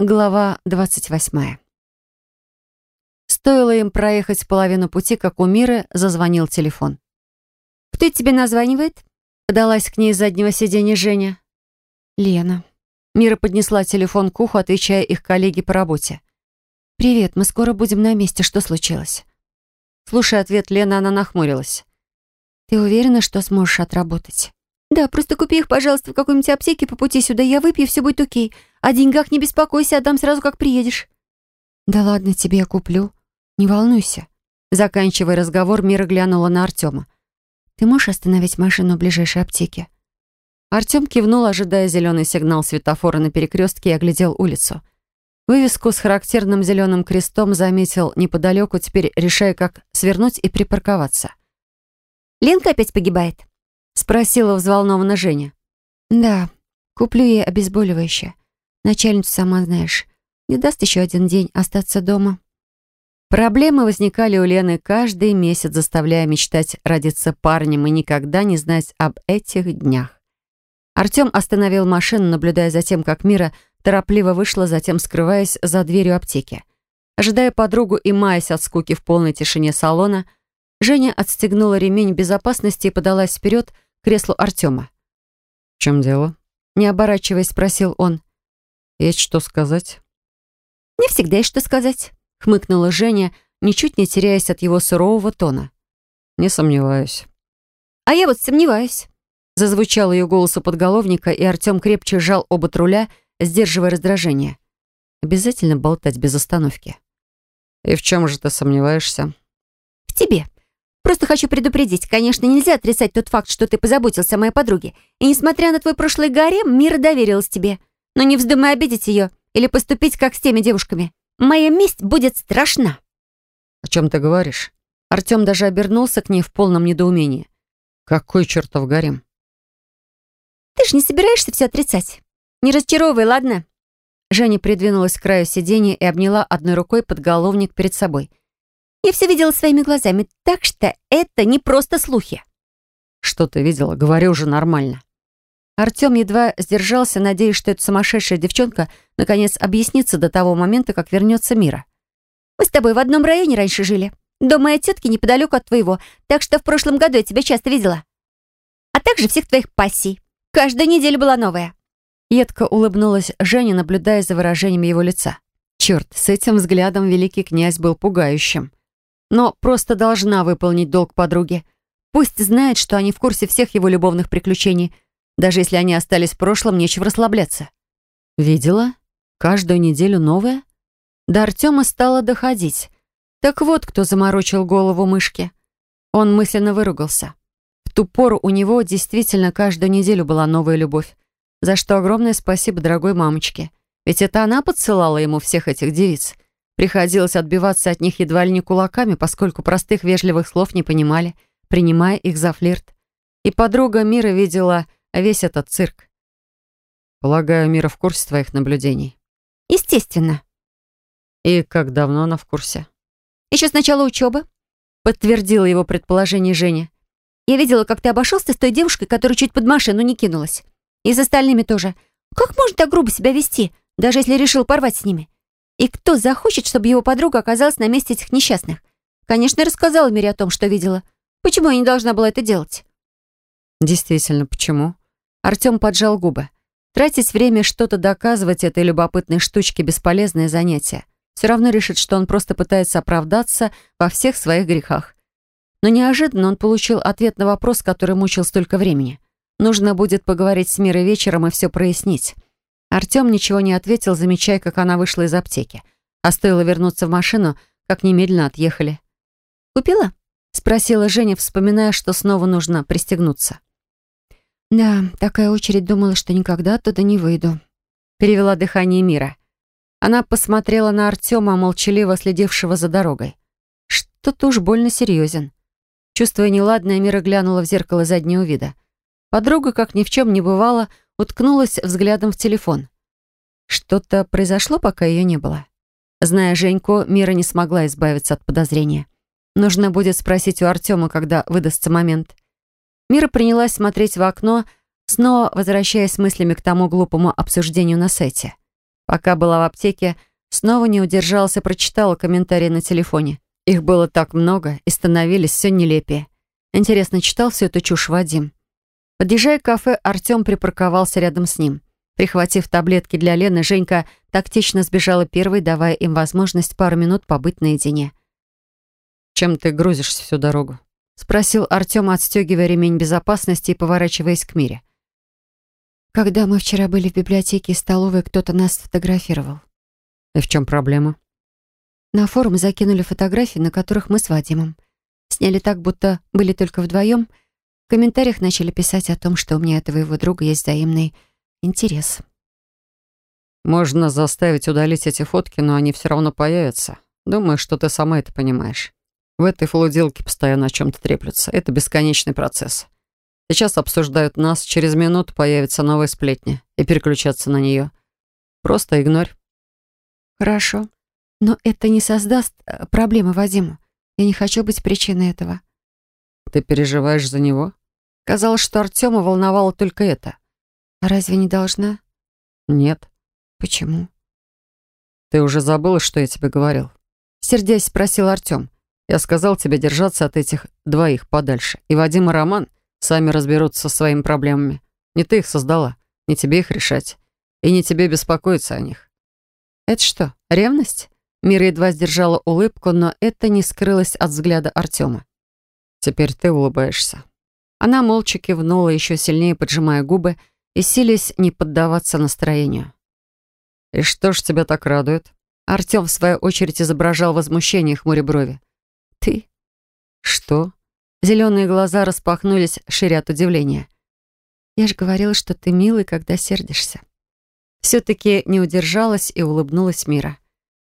Глава 28. Стоило им проехать половину пути, как у Миры зазвонил телефон. «Кто тебе названивает?» Подалась к ней из заднего сиденья Женя. «Лена». Мира поднесла телефон к уху, отвечая их коллеге по работе. «Привет, мы скоро будем на месте. Что случилось?» Слушая ответ Лены, она нахмурилась. «Ты уверена, что сможешь отработать?» «Да, просто купи их, пожалуйста, в какой-нибудь аптеке по пути сюда. Я выпью, все будет окей. О деньгах не беспокойся, отдам сразу, как приедешь». «Да ладно, тебе я куплю. Не волнуйся». Заканчивая разговор, Мира глянула на Артема. «Ты можешь остановить машину в ближайшей аптеке?» Артем кивнул, ожидая зеленый сигнал светофора на перекрестке и оглядел улицу. Вывеску с характерным зеленым крестом заметил неподалеку, теперь решая, как свернуть и припарковаться. «Ленка опять погибает?» Спросила взволнованно Женя. «Да, куплю ей обезболивающее. Начальницу, сама знаешь, не даст еще один день остаться дома». Проблемы возникали у Лены каждый месяц, заставляя мечтать родиться парнем и никогда не знать об этих днях. Артем остановил машину, наблюдая за тем, как Мира торопливо вышла, затем скрываясь за дверью аптеки. Ожидая подругу и маясь от скуки в полной тишине салона, Женя отстегнула ремень безопасности и подалась вперед, креслу Артема. «В чем дело?» Не оборачиваясь, спросил он. «Есть что сказать?» «Не всегда есть что сказать», — хмыкнула Женя, ничуть не теряясь от его сурового тона. «Не сомневаюсь». «А я вот сомневаюсь». Зазвучал ее голос у подголовника, и Артем крепче сжал оба руля, сдерживая раздражение. Обязательно болтать без остановки. «И в чем же ты сомневаешься?» «В тебе. Просто хочу предупредить, конечно, нельзя отрицать тот факт, что ты позаботился о моей подруге. И несмотря на твой прошлый гарем, Мира доверилась тебе. Но не вздумай обидеть ее или поступить, как с теми девушками. Моя месть будет страшна». «О чем ты говоришь?» Артем даже обернулся к ней в полном недоумении. «Какой чертов гарем?» «Ты ж не собираешься все отрицать? Не разочаровывай, ладно?» Женя придвинулась к краю сиденья и обняла одной рукой подголовник перед собой. Я все видела своими глазами, так что это не просто слухи. Что ты видела? Говорю уже нормально. Артем едва сдержался, надеясь, что эта сумасшедшая девчонка наконец объяснится до того момента, как вернется Мира. Мы с тобой в одном районе раньше жили. Дом моей тетки неподалеку от твоего, так что в прошлом году я тебя часто видела. А также всех твоих пассий. Каждую неделю была новая. Едко улыбнулась Женя, наблюдая за выражением его лица. Черт, с этим взглядом великий князь был пугающим но просто должна выполнить долг подруги. Пусть знает, что они в курсе всех его любовных приключений. Даже если они остались в прошлом, нечего расслабляться. Видела? Каждую неделю новое? До Артема стало доходить. Так вот, кто заморочил голову мышки. Он мысленно выругался. В ту пору у него действительно каждую неделю была новая любовь. За что огромное спасибо дорогой мамочке. Ведь это она подсылала ему всех этих девиц. Приходилось отбиваться от них едва ли не кулаками, поскольку простых вежливых слов не понимали, принимая их за флирт. И подруга Мира видела весь этот цирк. Полагаю, Мира в курсе твоих наблюдений. Естественно. И как давно она в курсе? Еще с начала учебы. Подтвердила его предположение Женя. Я видела, как ты обошелся с той девушкой, которая чуть под машину не кинулась. И с остальными тоже. Как можно так грубо себя вести, даже если решил порвать с ними? И кто захочет, чтобы его подруга оказалась на месте этих несчастных? Конечно, рассказала Мире о том, что видела. Почему я не должна была это делать? Действительно, почему? Артем поджал губы. Тратить время что-то доказывать этой любопытной штучке бесполезное занятие. Все равно решит, что он просто пытается оправдаться во всех своих грехах. Но неожиданно он получил ответ на вопрос, который мучил столько времени. Нужно будет поговорить с Мирой вечером и все прояснить. Артем ничего не ответил, замечая, как она вышла из аптеки. А стоило вернуться в машину, как немедленно отъехали. «Купила?» — спросила Женя, вспоминая, что снова нужно пристегнуться. «Да, такая очередь думала, что никогда оттуда не выйду», — перевела дыхание Мира. Она посмотрела на Артема, молчаливо следившего за дорогой. Что-то уж больно серьезен. Чувствуя неладное, Мира глянула в зеркало заднего вида. Подруга, как ни в чем не бывало, — уткнулась взглядом в телефон. Что-то произошло, пока ее не было. Зная Женьку, Мира не смогла избавиться от подозрения. Нужно будет спросить у Артема, когда выдастся момент. Мира принялась смотреть в окно, снова возвращаясь мыслями к тому глупому обсуждению на сайте. Пока была в аптеке, снова не удержался, прочитала комментарии на телефоне. Их было так много и становились все нелепее. Интересно, читал всю эту чушь Вадим? Подъезжая к кафе, Артем припарковался рядом с ним. Прихватив таблетки для Лены, Женька тактично сбежала первой, давая им возможность пару минут побыть наедине. «Чем ты грузишься всю дорогу?» — спросил Артем, отстегивая ремень безопасности и поворачиваясь к Мире. «Когда мы вчера были в библиотеке и столовой, кто-то нас сфотографировал». «И в чем проблема?» На форум закинули фотографии, на которых мы с Вадимом. Сняли так, будто были только вдвоем. В комментариях начали писать о том, что у меня и твоего друга есть взаимный интерес. Можно заставить удалить эти фотки, но они все равно появятся. Думаю, что ты сама это понимаешь. В этой флудилке постоянно о чем-то треплются. Это бесконечный процесс. Сейчас обсуждают нас, через минуту появятся новые сплетни и переключаться на нее. Просто игнорь. Хорошо. Но это не создаст э, проблемы Вадиму. Я не хочу быть причиной этого. Ты переживаешь за него? Казалось, что Артема волновало только это. А разве не должна? Нет. Почему? Ты уже забыла, что я тебе говорил? Сердясь спросил Артем. Я сказал тебе держаться от этих двоих подальше. И Вадим и Роман сами разберутся со своими проблемами. Не ты их создала, не тебе их решать. И не тебе беспокоиться о них. Это что, ревность? Мира едва сдержала улыбку, но это не скрылось от взгляда Артема. «Теперь ты улыбаешься». Она молча кивнула, еще сильнее поджимая губы и силясь не поддаваться настроению. «И что ж тебя так радует?» Артем, в свою очередь, изображал возмущение хмуря брови. «Что?» Зеленые глаза распахнулись шире от удивления. «Я же говорила, что ты милый, когда сердишься». Все-таки не удержалась и улыбнулась Мира.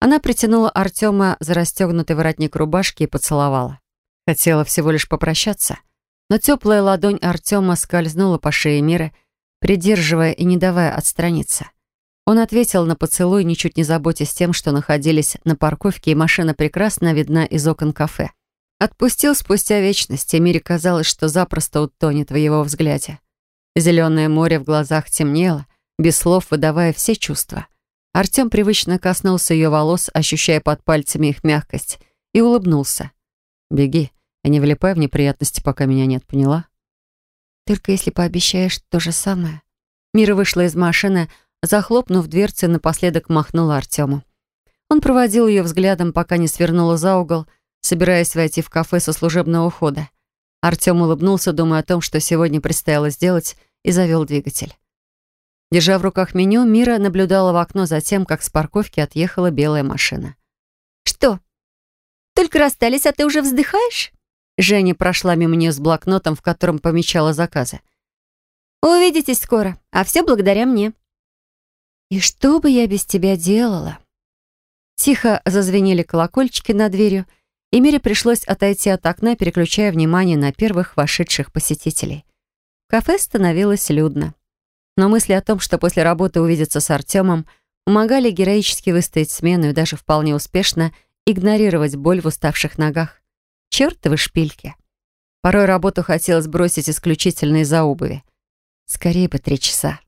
Она притянула Артема за расстегнутый воротник рубашки и поцеловала. Хотела всего лишь попрощаться, но теплая ладонь Артема скользнула по шее Миры, придерживая и не давая отстраниться. Он ответил на поцелуй, ничуть не заботясь тем, что находились на парковке, и машина прекрасно видна из окон кафе. Отпустил спустя вечность, и Мире казалось, что запросто утонет в его взгляде. Зеленое море в глазах темнело, без слов выдавая все чувства. Артем привычно коснулся ее волос, ощущая под пальцами их мягкость, и улыбнулся. «Беги, и не влипай в неприятности, пока меня нет, поняла?» «Только если пообещаешь то же самое». Мира вышла из машины, захлопнув дверцы, напоследок махнула Артему. Он проводил ее взглядом, пока не свернула за угол, собираясь войти в кафе со служебного ухода. Артем улыбнулся, думая о том, что сегодня предстояло сделать, и завел двигатель. Держа в руках меню, Мира наблюдала в окно за тем, как с парковки отъехала белая машина. «Что? Только расстались, а ты уже вздыхаешь?» Женя прошла мимо нее с блокнотом, в котором помечала заказы. «Увидитесь скоро, а все благодаря мне». «И что бы я без тебя делала?» Тихо зазвенели колокольчики над дверью, и пришлось отойти от окна, переключая внимание на первых вошедших посетителей. Кафе становилось людно но мысли о том, что после работы увидеться с Артемом, помогали героически выстоять смену и даже вполне успешно игнорировать боль в уставших ногах. Чёртовы шпильки. Порой работу хотелось бросить исключительно из-за обуви. Скорее бы три часа.